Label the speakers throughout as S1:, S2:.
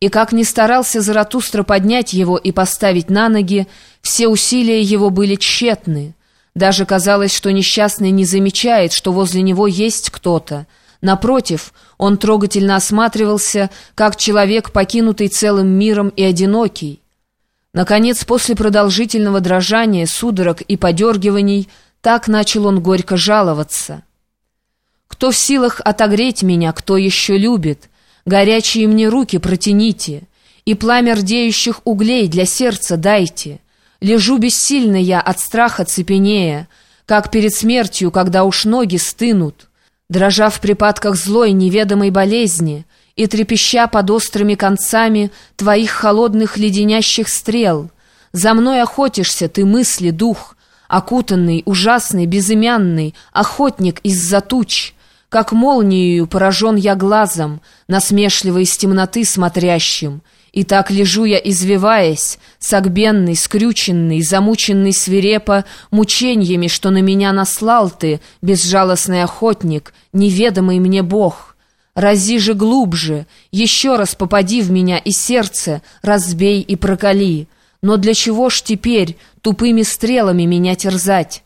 S1: И как ни старался Заратустра поднять его и поставить на ноги, все усилия его были тщетны. Даже казалось, что несчастный не замечает, что возле него есть кто-то. Напротив, он трогательно осматривался, как человек, покинутый целым миром и одинокий. Наконец, после продолжительного дрожания, судорог и подергиваний, так начал он горько жаловаться. «Кто в силах отогреть меня, кто еще любит?» Горячие мне руки протяните, И пламя рдеющих углей для сердца дайте. Лежу бессильно я от страха цепенея, Как перед смертью, когда уж ноги стынут, Дрожа в припадках злой неведомой болезни И трепеща под острыми концами Твоих холодных леденящих стрел. За мной охотишься ты, мысли, дух, Окутанный, ужасный, безымянный, Охотник из-за туч — как молнией поражен я глазом, насмешливо из темноты смотрящим, и так лежу я, извиваясь, согбенный, скрюченный, замученный свирепо мучениями, что на меня наслал ты, безжалостный охотник, неведомый мне Бог. Рази же глубже, еще раз попади в меня и сердце, разбей и проколи. Но для чего ж теперь тупыми стрелами меня терзать?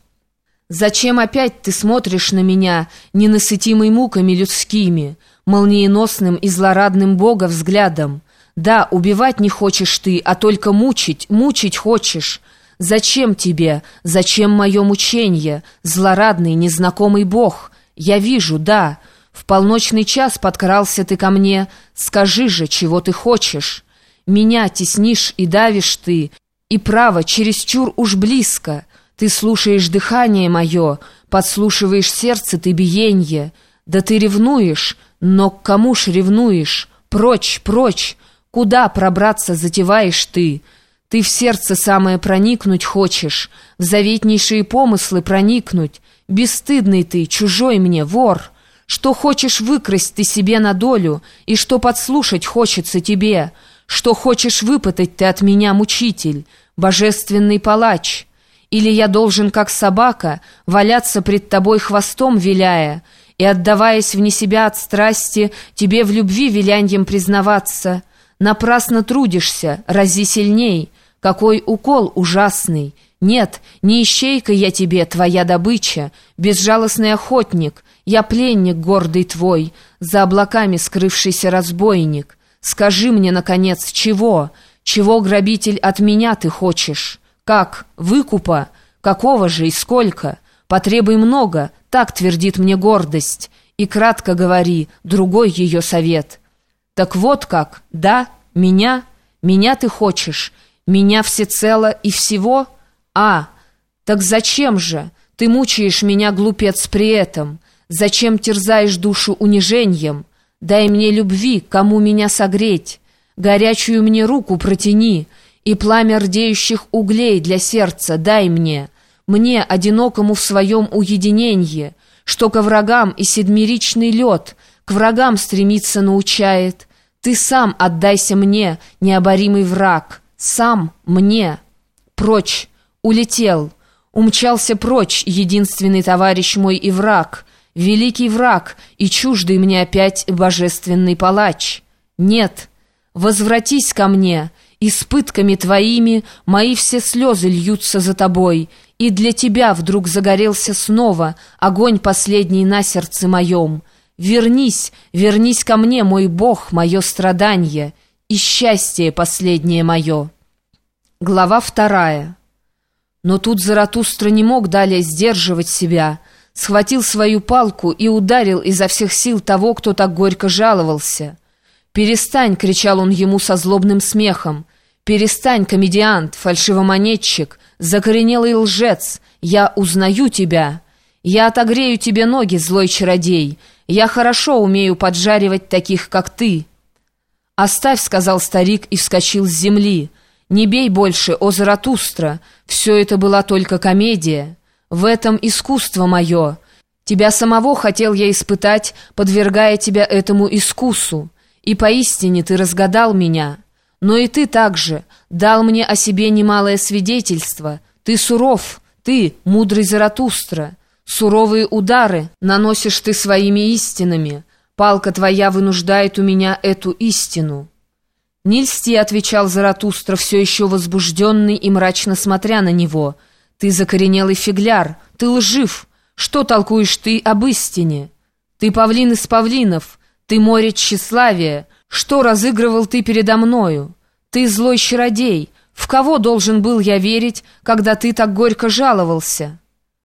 S1: Зачем опять ты смотришь на меня, ненасытимой муками людскими, молниеносным и злорадным Бога взглядом? Да, убивать не хочешь ты, а только мучить, мучить хочешь. Зачем тебе, зачем мое мучение, злорадный, незнакомый Бог? Я вижу, да, в полночный час подкрался ты ко мне, скажи же, чего ты хочешь. Меня теснишь и давишь ты, и право, чересчур уж близко — ты слушаешь дыхание мое, подслушиваешь сердце ты биенье. Да ты ревнуешь, но к кому ж ревнуешь? Прочь, прочь! Куда пробраться затеваешь ты? Ты в сердце самое проникнуть хочешь, в заветнейшие помыслы проникнуть. Бесстыдный ты, чужой мне, вор! Что хочешь выкрасть ты себе на долю, и что подслушать хочется тебе? Что хочешь выпытать ты от меня, мучитель, божественный палач?» Или я должен, как собака, валяться пред тобой хвостом виляя и, отдаваясь вне себя от страсти, тебе в любви виляньем признаваться? Напрасно трудишься, рази сильней, какой укол ужасный! Нет, не ищейка я тебе, твоя добыча, безжалостный охотник, я пленник гордый твой, за облаками скрывшийся разбойник. Скажи мне, наконец, чего, чего, грабитель, от меня ты хочешь?» Как? Выкупа? Какого же и сколько? Потребуй много, так твердит мне гордость. И кратко говори, другой ее совет. Так вот как, да, меня? Меня ты хочешь? Меня всецело и всего? А, так зачем же? Ты мучаешь меня, глупец, при этом. Зачем терзаешь душу унижением? Дай мне любви, кому меня согреть. Горячую мне руку протяни, и пламя рдеющих углей для сердца дай мне, мне, одинокому в своем уединенье, что ко врагам и седмеричный лед к врагам стремиться научает. Ты сам отдайся мне, необоримый враг, сам мне. Прочь, улетел, умчался прочь, единственный товарищ мой и враг, великий враг и чуждый мне опять божественный палач. Нет, возвратись ко мне, и с пытками твоими мои все слезы льются за тобой, и для тебя вдруг загорелся снова огонь последний на сердце моем. Вернись, вернись ко мне, мой Бог, мое страдание, и счастье последнее мое. Глава вторая. Но тут Заратустра не мог далее сдерживать себя, схватил свою палку и ударил изо всех сил того, кто так горько жаловался. «Перестань!» — кричал он ему со злобным смехом. «Перестань, комедиант, фальшивомонетчик, закоренелый лжец! Я узнаю тебя! Я отогрею тебе ноги, злой чародей! Я хорошо умею поджаривать таких, как ты!» «Оставь», — сказал старик и вскочил с земли. «Не бей больше, о Заратустра! Все это была только комедия. В этом искусство мое. Тебя самого хотел я испытать, подвергая тебя этому искусу. И поистине ты разгадал меня». Но и ты также дал мне о себе немалое свидетельство. Ты суров, ты, мудрый Заратустра. Суровые удары наносишь ты своими истинами. Палка твоя вынуждает у меня эту истину». «Не льсти», — отвечал Заратустра, все еще возбужденный и мрачно смотря на него. «Ты закоренелый фигляр, ты лжив. Что толкуешь ты об истине? Ты павлин из павлинов, ты море тщеславия. Что разыгрывал ты передо мною? Ты злой чародей. В кого должен был я верить, когда ты так горько жаловался?»